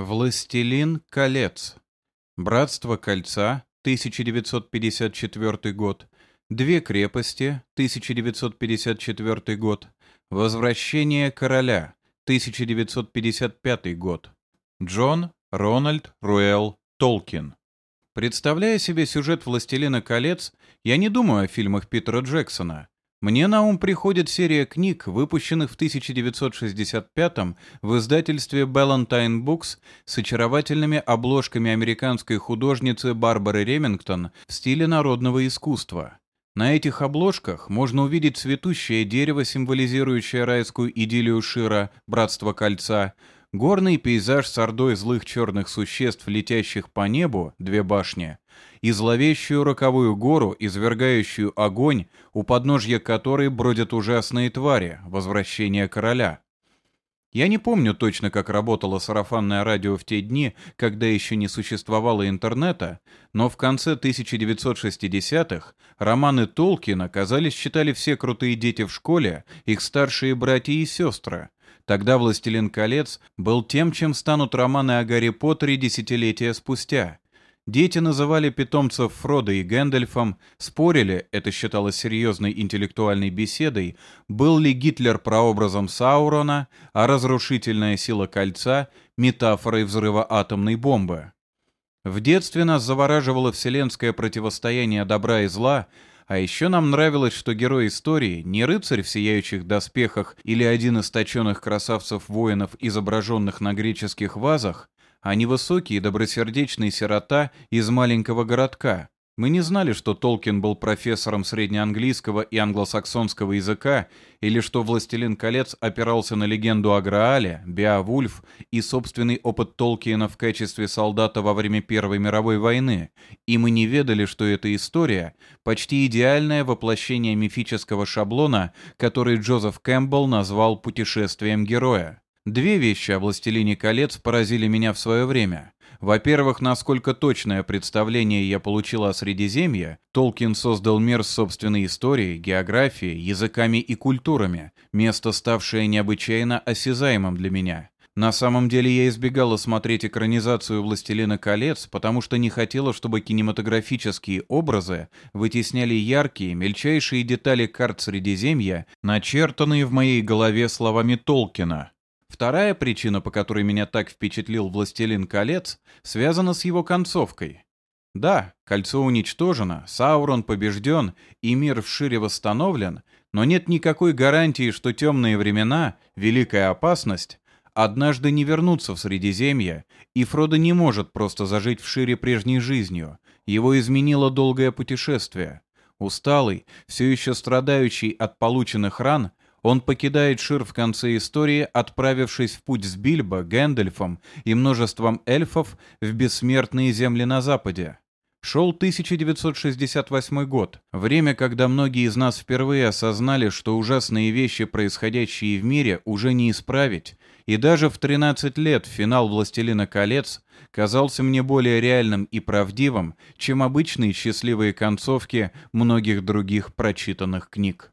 Властелин колец. Братство кольца, 1954 год. Две крепости, 1954 год. Возвращение короля, 1955 год. Джон Рональд Руэлл Толкин. Представляя себе сюжет «Властелина колец», я не думаю о фильмах Питера Джексона. Мне на ум приходит серия книг, выпущенных в 1965 в издательстве Ballantine Books с очаровательными обложками американской художницы Барбары Ремингтон в стиле народного искусства. На этих обложках можно увидеть цветущее дерево, символизирующее райскую идиллию Шира, Братство Кольца, горный пейзаж с ордой злых черных существ, летящих по небу, две башни, и зловещую роковую гору, извергающую огонь, у подножья которой бродят ужасные твари, возвращение короля. Я не помню точно, как работало сарафанное радио в те дни, когда еще не существовало интернета, но в конце 1960-х романы Толкина, казались, читали все крутые дети в школе, их старшие братья и сестры. Тогда «Властелин колец» был тем, чем станут романы о Гарри Поттере десятилетия спустя. Дети называли питомцев Фродо и Гэндальфом, спорили, это считалось серьезной интеллектуальной беседой, был ли Гитлер прообразом Саурона, а разрушительная сила кольца — метафорой взрыва атомной бомбы. В детстве нас завораживало вселенское противостояние добра и зла, а еще нам нравилось, что герой истории не рыцарь в сияющих доспехах или один из точенных красавцев-воинов, изображенных на греческих вазах, а невысокий и добросердечный сирота из маленького городка. Мы не знали, что Толкин был профессором среднеанглийского и англосаксонского языка, или что «Властелин колец» опирался на легенду о Граале, Беовульф и собственный опыт Толкиена в качестве солдата во время Первой мировой войны, и мы не ведали, что эта история — почти идеальное воплощение мифического шаблона, который Джозеф Кэмпбелл назвал «путешествием героя». Две вещи о «Властелине колец» поразили меня в свое время. Во-первых, насколько точное представление я получил о Средиземье, Толкин создал мир с собственной историей, географией, языками и культурами, место, ставшее необычайно осязаемым для меня. На самом деле я избегала смотреть экранизацию «Властелина колец», потому что не хотела, чтобы кинематографические образы вытесняли яркие, мельчайшие детали карт Средиземья, начертанные в моей голове словами Толкина. Вторая причина, по которой меня так впечатлил «Властелин колец», связана с его концовкой. Да, кольцо уничтожено, Саурон побежден и мир вшире восстановлен, но нет никакой гарантии, что темные времена, великая опасность, однажды не вернутся в Средиземье, и Фродо не может просто зажить вшире прежней жизнью. Его изменило долгое путешествие. Усталый, все еще страдающий от полученных ран, он покидает Шир в конце истории, отправившись в путь с Бильбо, Гэндальфом и множеством эльфов в бессмертные земли на Западе. Шел 1968 год, время, когда многие из нас впервые осознали, что ужасные вещи, происходящие в мире, уже не исправить, и даже в 13 лет финал «Властелина колец» казался мне более реальным и правдивым, чем обычные счастливые концовки многих других прочитанных книг.